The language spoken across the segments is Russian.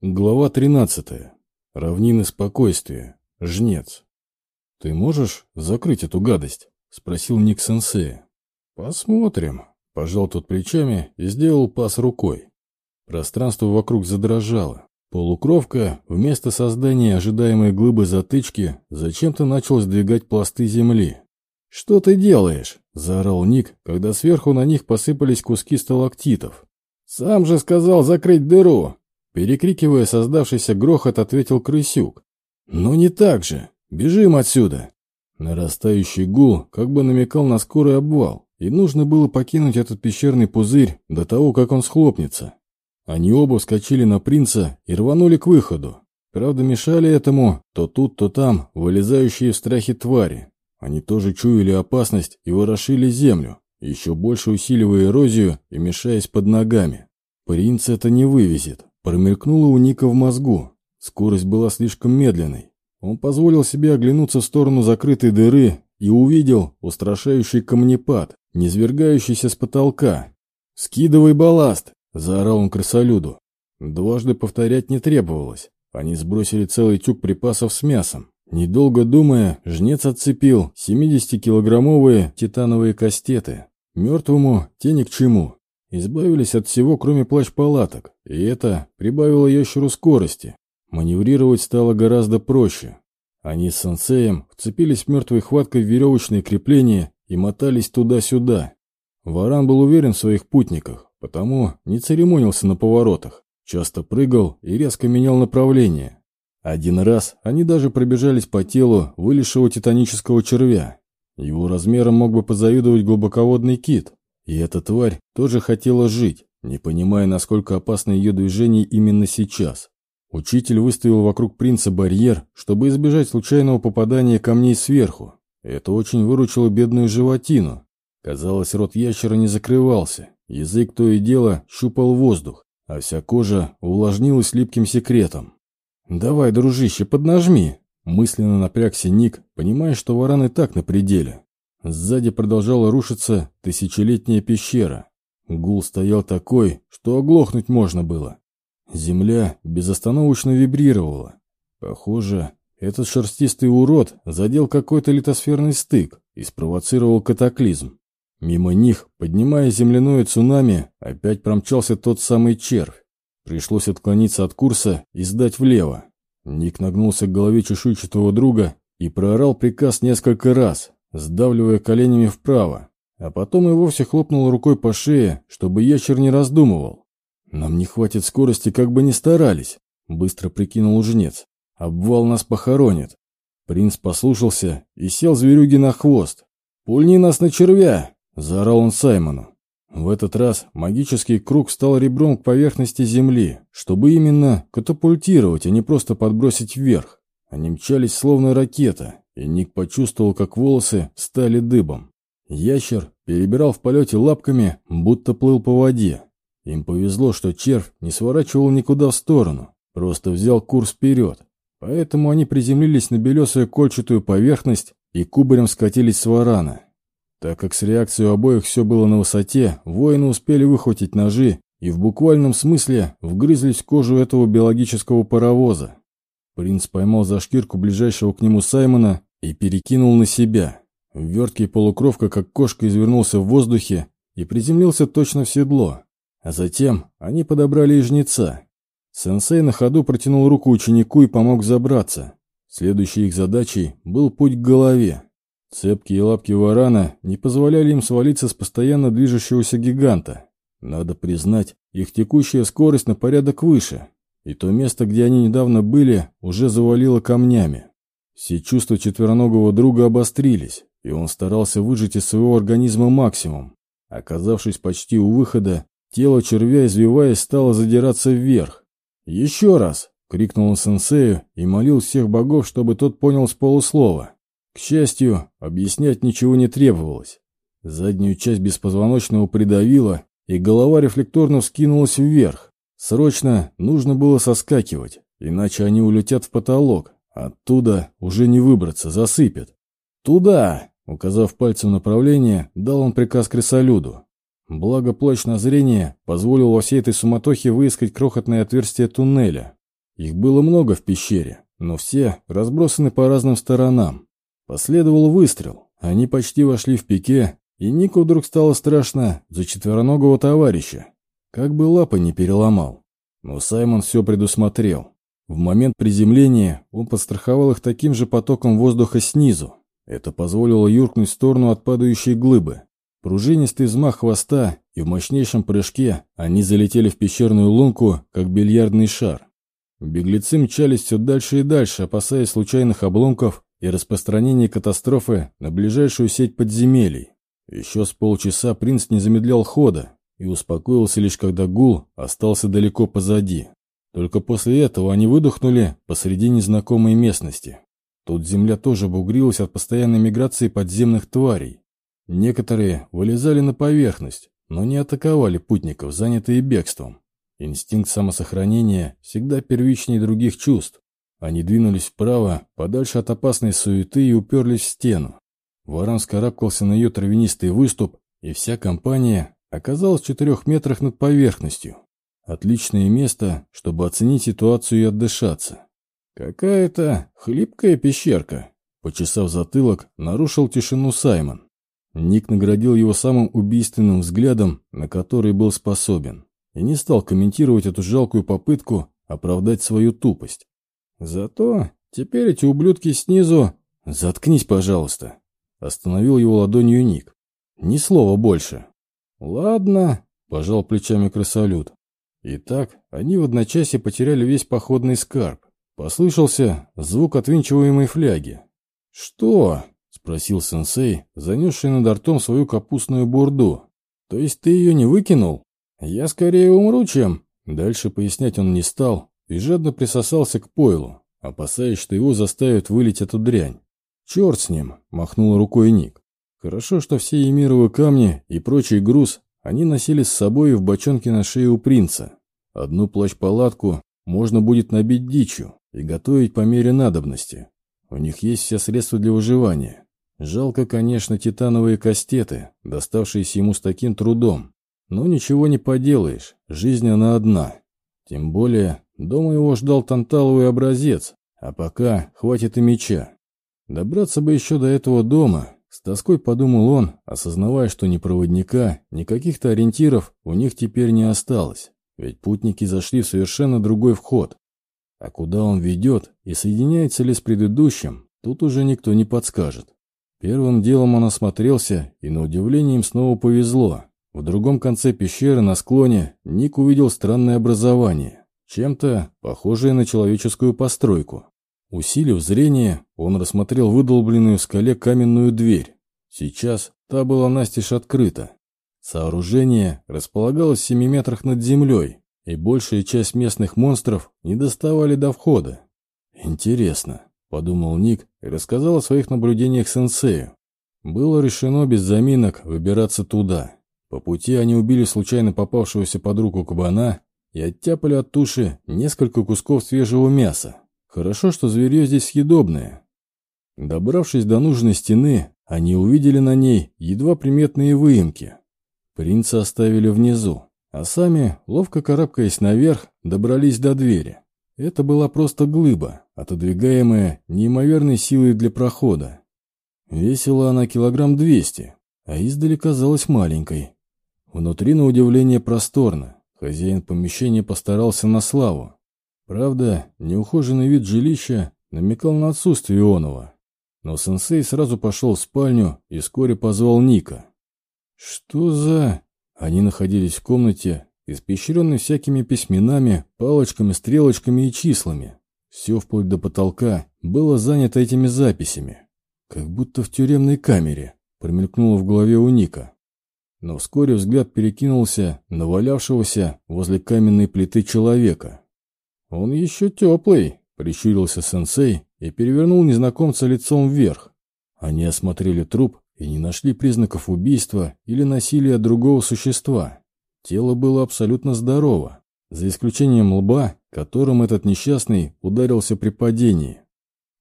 Глава 13. Равнины спокойствия. Жнец. «Ты можешь закрыть эту гадость?» — спросил Ник Сенсея. «Посмотрим», — пожал тот плечами и сделал пас рукой. Пространство вокруг задрожало. Полукровка, вместо создания ожидаемой глыбы затычки, зачем-то начал сдвигать пласты земли. «Что ты делаешь?» — заорал Ник, когда сверху на них посыпались куски сталактитов. «Сам же сказал закрыть дыру!» Перекрикивая создавшийся грохот, ответил крысюк. «Ну не так же! Бежим отсюда!» Нарастающий гул как бы намекал на скорый обвал, и нужно было покинуть этот пещерный пузырь до того, как он схлопнется. Они оба вскочили на принца и рванули к выходу. Правда, мешали этому то тут, то там вылезающие в страхе твари. Они тоже чуяли опасность и ворошили землю, еще больше усиливая эрозию и мешаясь под ногами. Принц это не вывезет. Промелькнуло у Ника в мозгу. Скорость была слишком медленной. Он позволил себе оглянуться в сторону закрытой дыры и увидел устрашающий камнепад, низвергающийся с потолка. «Скидывай балласт!» – заорал он крысолюду. Дважды повторять не требовалось. Они сбросили целый тюк припасов с мясом. Недолго думая, жнец отцепил 70-килограммовые титановые кастеты. Мертвому те ни к чему. Избавились от всего, кроме плащ-палаток, и это прибавило ящеру скорости. Маневрировать стало гораздо проще. Они с сенсеем вцепились мертвой хваткой в веревочные крепления и мотались туда-сюда. Варан был уверен в своих путниках, потому не церемонился на поворотах, часто прыгал и резко менял направление. Один раз они даже пробежались по телу вылезшего титанического червя. Его размером мог бы позавидовать глубоководный кит, и эта тварь тоже хотела жить, не понимая, насколько опасно ее движение именно сейчас. Учитель выставил вокруг принца барьер, чтобы избежать случайного попадания камней сверху. Это очень выручило бедную животину. Казалось, рот ящера не закрывался, язык то и дело щупал воздух, а вся кожа увлажнилась липким секретом. «Давай, дружище, поднажми!» Мысленно напрягся Ник, понимая, что варан и так на пределе. Сзади продолжала рушиться тысячелетняя пещера. Гул стоял такой, что оглохнуть можно было. Земля безостановочно вибрировала. Похоже, этот шерстистый урод задел какой-то литосферный стык и спровоцировал катаклизм. Мимо них, поднимая земляное цунами, опять промчался тот самый червь. Пришлось отклониться от курса и сдать влево. Ник нагнулся к голове чешуйчатого друга и проорал приказ несколько раз, сдавливая коленями вправо, а потом и вовсе хлопнул рукой по шее, чтобы ящер не раздумывал. «Нам не хватит скорости, как бы ни старались», — быстро прикинул жнец. «Обвал нас похоронит». Принц послушался и сел зверюги на хвост. «Пульни нас на червя!» — заорал он Саймону. В этот раз магический круг стал ребром к поверхности земли, чтобы именно катапультировать, а не просто подбросить вверх. Они мчались словно ракета, и Ник почувствовал, как волосы стали дыбом. Ящер перебирал в полете лапками, будто плыл по воде. Им повезло, что червь не сворачивал никуда в сторону, просто взял курс вперед. Поэтому они приземлились на белесую кольчатую поверхность и кубарем скатились с варана. Так как с реакцией обоих все было на высоте, воины успели выхватить ножи и в буквальном смысле вгрызлись в кожу этого биологического паровоза. Принц поймал за шкирку ближайшего к нему Саймона и перекинул на себя. Верткий полукровка, как кошка, извернулся в воздухе и приземлился точно в седло. А затем они подобрали и жнеца. Сенсей на ходу протянул руку ученику и помог забраться. Следующей их задачей был путь к голове. Цепкие лапки варана не позволяли им свалиться с постоянно движущегося гиганта. Надо признать, их текущая скорость на порядок выше, и то место, где они недавно были, уже завалило камнями. Все чувства четвероногого друга обострились, и он старался выжать из своего организма максимум. Оказавшись почти у выхода, тело червя, извиваясь, стало задираться вверх. «Еще раз!» — крикнул он сенсею и молил всех богов, чтобы тот понял с полуслова. К счастью, объяснять ничего не требовалось. Заднюю часть беспозвоночного придавило, и голова рефлекторно вскинулась вверх. Срочно нужно было соскакивать, иначе они улетят в потолок, Оттуда уже не выбраться, засыпет. «Туда!» — указав пальцем направление, дал он приказ крысолюду. Благо плащ на зрение позволил во всей этой суматохе выискать крохотное отверстие туннеля. Их было много в пещере, но все разбросаны по разным сторонам. Последовал выстрел. Они почти вошли в пике, и Нику вдруг стало страшно за четвероногого товарища. Как бы лапы не переломал. Но Саймон все предусмотрел. В момент приземления он подстраховал их таким же потоком воздуха снизу. Это позволило юркнуть в сторону от падающей глыбы. Пружинистый взмах хвоста, и в мощнейшем прыжке они залетели в пещерную лунку, как бильярдный шар. Беглецы мчались все дальше и дальше, опасаясь случайных обломков и распространения катастрофы на ближайшую сеть подземелий. Еще с полчаса принц не замедлял хода и успокоился лишь когда гул остался далеко позади. Только после этого они выдохнули посреди незнакомой местности. Тут земля тоже бугрилась от постоянной миграции подземных тварей. Некоторые вылезали на поверхность, но не атаковали путников, занятые бегством. Инстинкт самосохранения всегда первичнее других чувств. Они двинулись вправо, подальше от опасной суеты и уперлись в стену. Варан скарабкался на ее травянистый выступ, и вся компания оказалась в четырех метрах над поверхностью. Отличное место, чтобы оценить ситуацию и отдышаться. «Какая-то хлипкая пещерка», — почесав затылок, нарушил тишину Саймон. Ник наградил его самым убийственным взглядом, на который был способен, и не стал комментировать эту жалкую попытку оправдать свою тупость. Зато теперь эти ублюдки снизу... «Заткнись, пожалуйста», — остановил его ладонью Ник. «Ни слова больше». «Ладно», — пожал плечами крысолют. Итак, они в одночасье потеряли весь походный скарб. Послышался звук отвинчиваемой фляги. «Что?» — спросил сенсей, занесший над ртом свою капустную бурду. «То есть ты ее не выкинул? Я скорее умру, чем...» Дальше пояснять он не стал и жадно присосался к пойлу, опасаясь, что его заставят вылить эту дрянь. «Черт с ним!» — махнул рукой Ник. Хорошо, что все емировые камни и прочий груз они носили с собой в бочонке на шее у принца. Одну плащ-палатку можно будет набить дичью и готовить по мере надобности. У них есть все средства для выживания. Жалко, конечно, титановые кастеты, доставшиеся ему с таким трудом. Но ничего не поделаешь, жизнь она одна. Тем более, дома его ждал танталовый образец, а пока хватит и меча. Добраться бы еще до этого дома, с тоской подумал он, осознавая, что ни проводника, ни каких-то ориентиров у них теперь не осталось, ведь путники зашли в совершенно другой вход. А куда он ведет и соединяется ли с предыдущим, тут уже никто не подскажет. Первым делом он осмотрелся, и на удивление им снова повезло. В другом конце пещеры на склоне Ник увидел странное образование, чем-то похожее на человеческую постройку. Усилив зрение, он рассмотрел выдолбленную в скале каменную дверь. Сейчас та была настежь открыта. Сооружение располагалось в семи метрах над землей, и большая часть местных монстров не доставали до входа. «Интересно», — подумал Ник и рассказал о своих наблюдениях сенсею. Было решено без заминок выбираться туда. По пути они убили случайно попавшегося под руку кабана и оттяпали от туши несколько кусков свежего мяса. Хорошо, что зверье здесь съедобное. Добравшись до нужной стены, они увидели на ней едва приметные выемки. Принца оставили внизу, а сами, ловко карабкаясь наверх, добрались до двери. Это была просто глыба, отодвигаемая неимоверной силой для прохода. Весила она килограмм двести, а издали казалась маленькой. Внутри, на удивление, просторно. Хозяин помещения постарался на славу. Правда, неухоженный вид жилища намекал на отсутствие Ионова. Но сенсей сразу пошел в спальню и вскоре позвал Ника. «Что за...» Они находились в комнате, испещренной всякими письменами, палочками, стрелочками и числами. Все вплоть до потолка было занято этими записями. Как будто в тюремной камере, промелькнуло в голове у Ника. Но вскоре взгляд перекинулся на валявшегося возле каменной плиты человека. «Он еще теплый», — прищурился сенсей и перевернул незнакомца лицом вверх. Они осмотрели труп и не нашли признаков убийства или насилия другого существа. Тело было абсолютно здорово, за исключением лба, которым этот несчастный ударился при падении.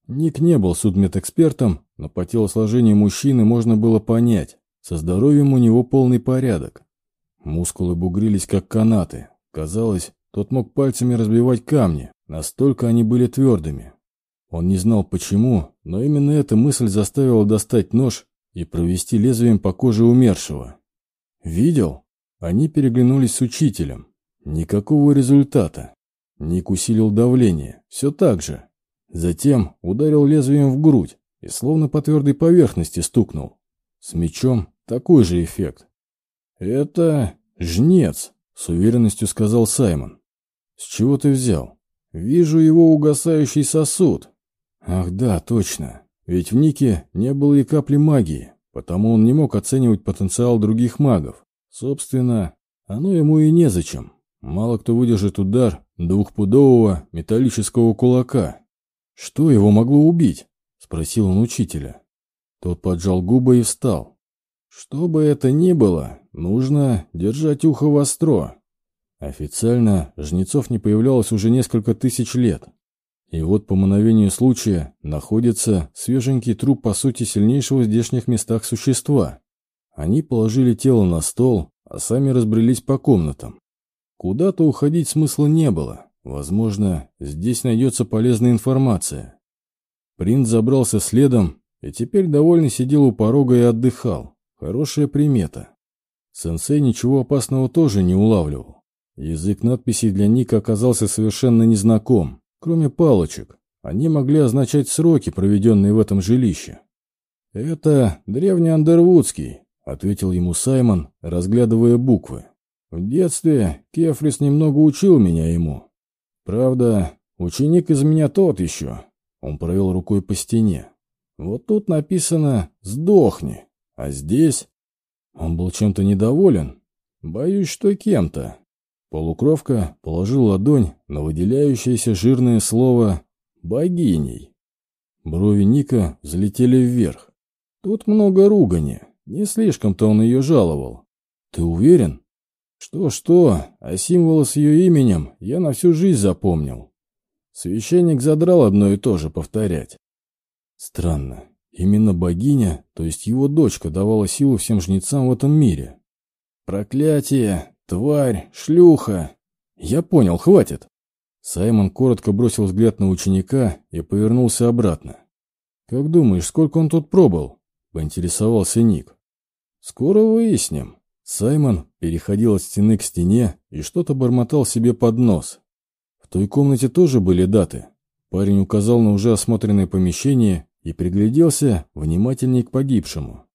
Ник не был судмедэкспертом, но по телосложению мужчины можно было понять, со здоровьем у него полный порядок. Мускулы бугрились, как канаты. Казалось, тот мог пальцами разбивать камни, Настолько они были твердыми. Он не знал почему, но именно эта мысль заставила достать нож и провести лезвием по коже умершего. «Видел?» Они переглянулись с учителем. Никакого результата. Ник усилил давление. Все так же. Затем ударил лезвием в грудь и словно по твердой поверхности стукнул. С мечом такой же эффект. «Это жнец», — с уверенностью сказал Саймон. «С чего ты взял?» «Вижу его угасающий сосуд». «Ах да, точно. Ведь в Нике не было и капли магии, потому он не мог оценивать потенциал других магов. Собственно, оно ему и незачем. Мало кто выдержит удар двухпудового металлического кулака. «Что его могло убить?» — спросил он учителя. Тот поджал губы и встал. «Что бы это ни было, нужно держать ухо востро». Официально Жнецов не появлялось уже несколько тысяч лет. И вот по мановению случая находится свеженький труп по сути сильнейшего в здешних местах существа. Они положили тело на стол, а сами разбрелись по комнатам. Куда-то уходить смысла не было. Возможно, здесь найдется полезная информация. Принц забрался следом и теперь довольно сидел у порога и отдыхал. Хорошая примета. Сенсей ничего опасного тоже не улавливал. Язык надписей для Ника оказался совершенно незнаком, кроме палочек. Они могли означать сроки, проведенные в этом жилище. «Это древний Андервудский», ответил ему Саймон, разглядывая буквы. В детстве Кефрис немного учил меня ему. Правда, ученик из меня тот еще. Он провел рукой по стене. Вот тут написано «сдохни», а здесь... Он был чем-то недоволен. Боюсь, что кем-то. Полукровка положил ладонь на выделяющееся жирное слово «богиней». Брови Ника взлетели вверх. Тут много ругани. Не слишком-то он ее жаловал. Ты уверен? Что-что, а символы с ее именем я на всю жизнь запомнил. Священник задрал одно и то же повторять. Странно. Именно богиня, то есть его дочка, давала силу всем жнецам в этом мире. Проклятие, тварь, шлюха. Я понял, хватит. Саймон коротко бросил взгляд на ученика и повернулся обратно. «Как думаешь, сколько он тут пробыл?» — поинтересовался Ник. «Скоро выясним». Саймон переходил от стены к стене и что-то бормотал себе под нос. В той комнате тоже были даты. Парень указал на уже осмотренное помещение и пригляделся внимательней к погибшему.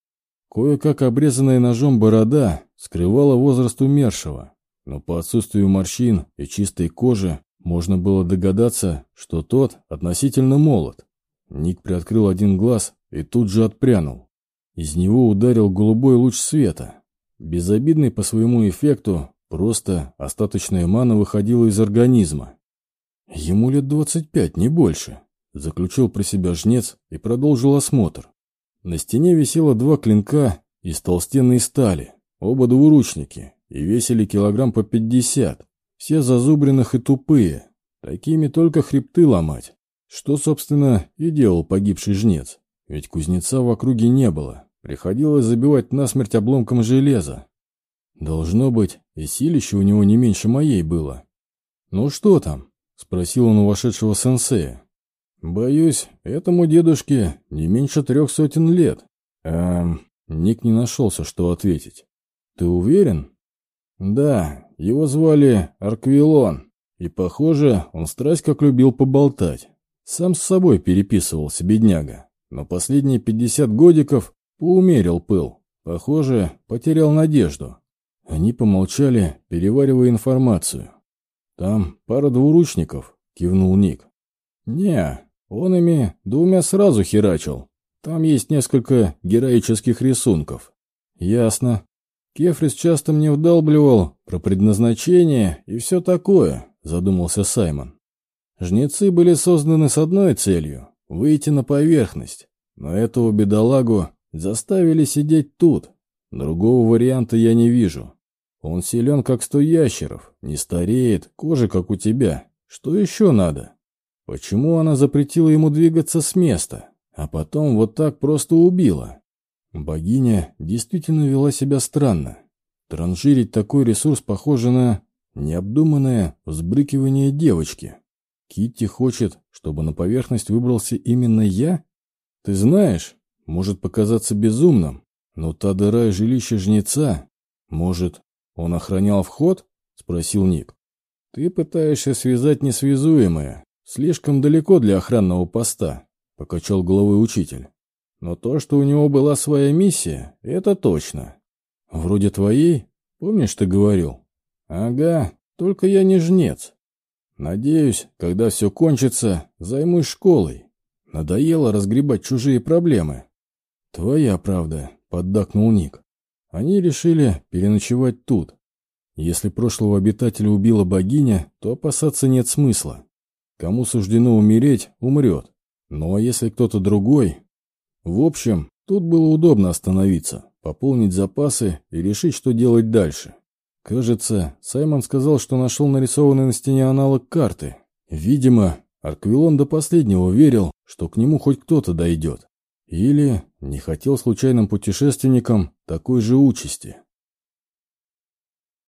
Кое-как обрезанная ножом борода скрывала возраст умершего, но по отсутствию морщин и чистой кожи можно было догадаться, что тот относительно молод. Ник приоткрыл один глаз и тут же отпрянул. Из него ударил голубой луч света. Безобидный по своему эффекту, просто остаточная мана выходила из организма. Ему лет двадцать пять, не больше. Заключил про себя жнец и продолжил осмотр. На стене висело два клинка из толстенной стали, оба двуручники, и весили килограмм по пятьдесят. Все зазубренных и тупые. Такими только хребты ломать. Что, собственно, и делал погибший жнец. Ведь кузнеца в округе не было. Приходилось забивать насмерть обломком железа. Должно быть, и силище у него не меньше моей было. «Ну что там?» — спросил он у вошедшего сенсея. «Боюсь, этому дедушке не меньше трех сотен лет». Эм, Ник не нашелся, что ответить. «Ты уверен?» «Да, его звали Арквилон, и, похоже, он страсть как любил поболтать. Сам с собой переписывался, бедняга но последние пятьдесят годиков поумерил пыл. Похоже, потерял надежду. Они помолчали, переваривая информацию. «Там пара двуручников», — кивнул Ник. «Не, он ими двумя сразу херачил. Там есть несколько героических рисунков». «Ясно. Кефрис часто мне вдалбливал про предназначение и все такое», — задумался Саймон. «Жнецы были созданы с одной целью выйти на поверхность, но этого бедолагу заставили сидеть тут. Другого варианта я не вижу. Он силен, как сто ящеров, не стареет, кожа, как у тебя. Что еще надо? Почему она запретила ему двигаться с места, а потом вот так просто убила? Богиня действительно вела себя странно. Транжирить такой ресурс похоже на необдуманное взбрыкивание девочки. Китти хочет, чтобы на поверхность выбрался именно я? Ты знаешь, может показаться безумным, но та дыра и жилище жнеца... Может, он охранял вход? Спросил Ник. Ты пытаешься связать несвязуемое. Слишком далеко для охранного поста, покачал головой учитель. Но то, что у него была своя миссия, это точно. Вроде твоей? Помнишь, ты говорил? Ага, только я не жнец. Надеюсь, когда все кончится, займусь школой. Надоело разгребать чужие проблемы. Твоя правда, поддакнул Ник. Они решили переночевать тут. Если прошлого обитателя убила богиня, то опасаться нет смысла. Кому суждено умереть, умрет. Ну а если кто-то другой... В общем, тут было удобно остановиться, пополнить запасы и решить, что делать дальше. Кажется, Саймон сказал, что нашел нарисованный на стене аналог карты. Видимо, Арквилон до последнего верил, что к нему хоть кто-то дойдет. Или не хотел случайным путешественникам такой же участи.